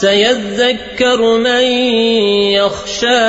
سيذكر من يخشى